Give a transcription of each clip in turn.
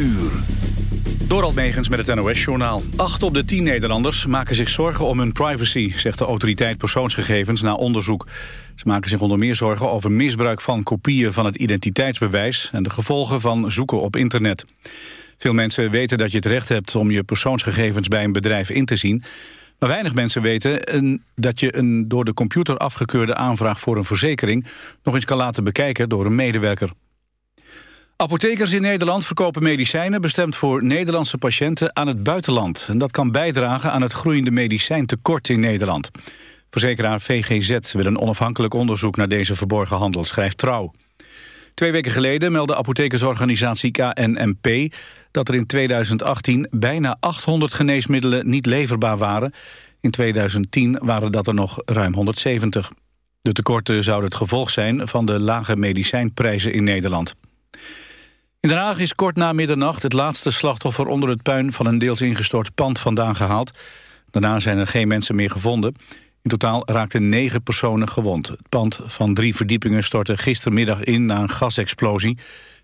uur. Door met het NOS-journaal. Acht op de tien Nederlanders maken zich zorgen om hun privacy... zegt de autoriteit persoonsgegevens na onderzoek. Ze maken zich onder meer zorgen over misbruik van kopieën van het identiteitsbewijs... en de gevolgen van zoeken op internet. Veel mensen weten dat je het recht hebt om je persoonsgegevens bij een bedrijf in te zien... Maar weinig mensen weten dat je een door de computer afgekeurde aanvraag voor een verzekering... nog eens kan laten bekijken door een medewerker. Apothekers in Nederland verkopen medicijnen bestemd voor Nederlandse patiënten aan het buitenland. En dat kan bijdragen aan het groeiende medicijntekort in Nederland. Verzekeraar VGZ wil een onafhankelijk onderzoek naar deze verborgen handel, schrijft Trouw. Twee weken geleden meldde apothekersorganisatie KNMP dat er in 2018 bijna 800 geneesmiddelen niet leverbaar waren. In 2010 waren dat er nog ruim 170. De tekorten zouden het gevolg zijn van de lage medicijnprijzen in Nederland. In Den Haag is kort na middernacht het laatste slachtoffer onder het puin van een deels ingestort pand vandaan gehaald. Daarna zijn er geen mensen meer gevonden. In totaal raakten negen personen gewond. Het pand van drie verdiepingen stortte gistermiddag in na een gasexplosie.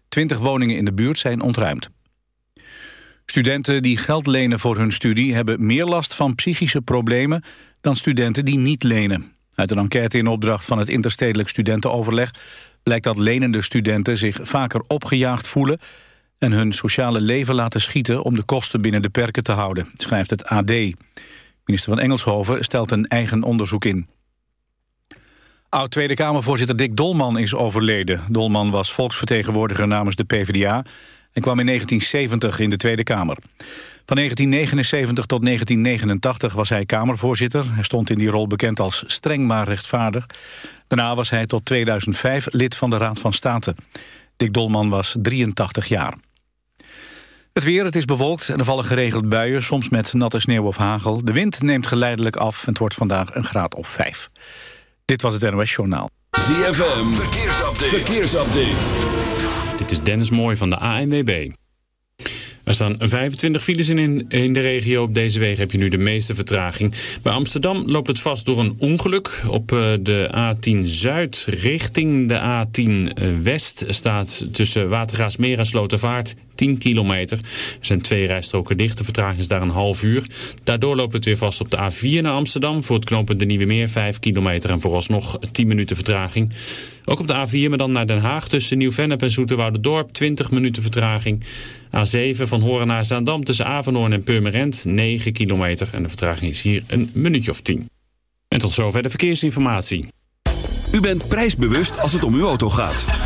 Twintig woningen in de buurt zijn ontruimd. Studenten die geld lenen voor hun studie hebben meer last van psychische problemen dan studenten die niet lenen. Uit een enquête in opdracht van het Interstedelijk Studentenoverleg blijkt dat lenende studenten zich vaker opgejaagd voelen en hun sociale leven laten schieten om de kosten binnen de perken te houden, schrijft het AD. Minister van Engelshoven stelt een eigen onderzoek in. Oud-Tweede Kamervoorzitter Dick Dolman is overleden. Dolman was volksvertegenwoordiger namens de PvdA... en kwam in 1970 in de Tweede Kamer. Van 1979 tot 1989 was hij Kamervoorzitter. Hij stond in die rol bekend als streng maar rechtvaardig. Daarna was hij tot 2005 lid van de Raad van State. Dick Dolman was 83 jaar. Het weer, het is bewolkt en er vallen geregeld buien, soms met natte sneeuw of hagel. De wind neemt geleidelijk af en het wordt vandaag een graad of 5. Dit was het NOS Journaal. ZFM, verkeersupdate. verkeersupdate. Dit is Dennis Mooij van de ANWB. Er staan 25 files in, in de regio. Op deze wegen heb je nu de meeste vertraging. Bij Amsterdam loopt het vast door een ongeluk. Op eh, de A10 Zuid richting de A10 eh, West staat tussen Watergaasmeer en Slotervaart 10 kilometer. Er zijn twee rijstroken dicht. De vertraging is daar een half uur. Daardoor loopt het weer vast op de A4 naar Amsterdam. Voor het knooppunt de Nieuwe Meer 5 kilometer en vooralsnog 10 minuten vertraging. Ook op de A4, maar dan naar Den Haag tussen Nieuw-Vennep en Dorp 20 minuten vertraging. A7 van Horen naar Zaandam tussen Avenhoorn en Purmerend 9 kilometer. En de vertraging is hier een minuutje of 10. En tot zover de verkeersinformatie. U bent prijsbewust als het om uw auto gaat.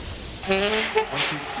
One, two.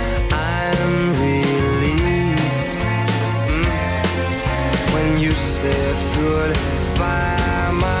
You said goodbye. My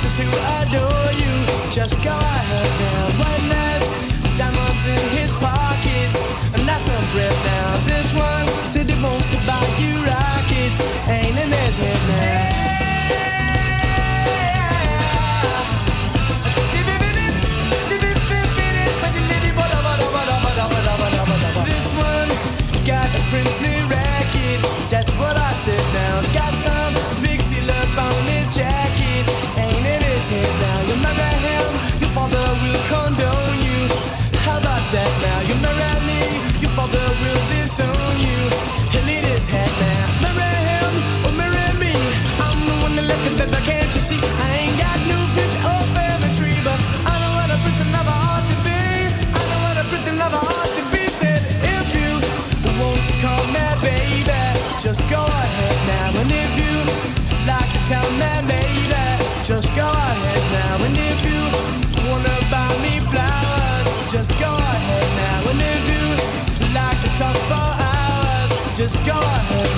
princess who adore you. Just go ahead Go gone.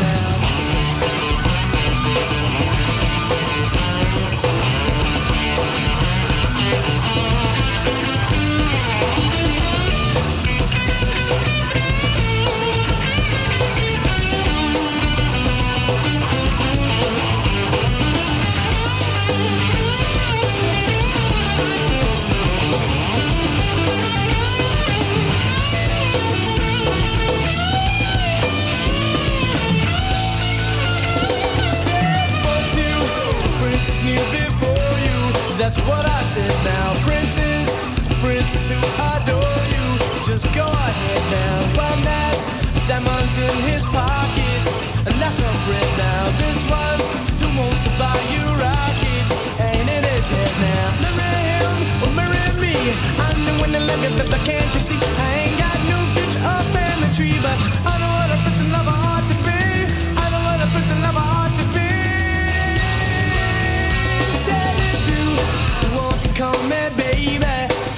That's what I said now. Princess, princess who adore you. Just go ahead now. One has diamonds in his pockets, and that's some bread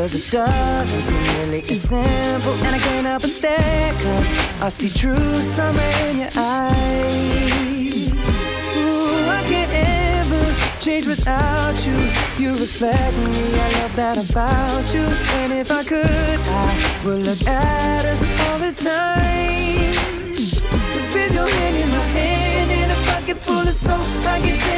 Cause it doesn't seem really as simple. And I can't help but stare Cause I see true summer in your eyes. Ooh, I can't ever change without you. You reflect me, I love that about you. And if I could, I would look at us all the time. Just with your hand in my hand And a pocket full of soap, I can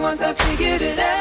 once I figured it out.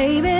Baby,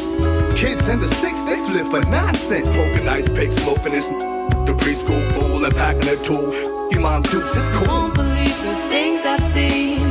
Kids in the six, they flip for nonsense. Poking ice pick, smoking this. The preschool fool and packing a tool. You mom dukes is cool. Won't believe the things I've seen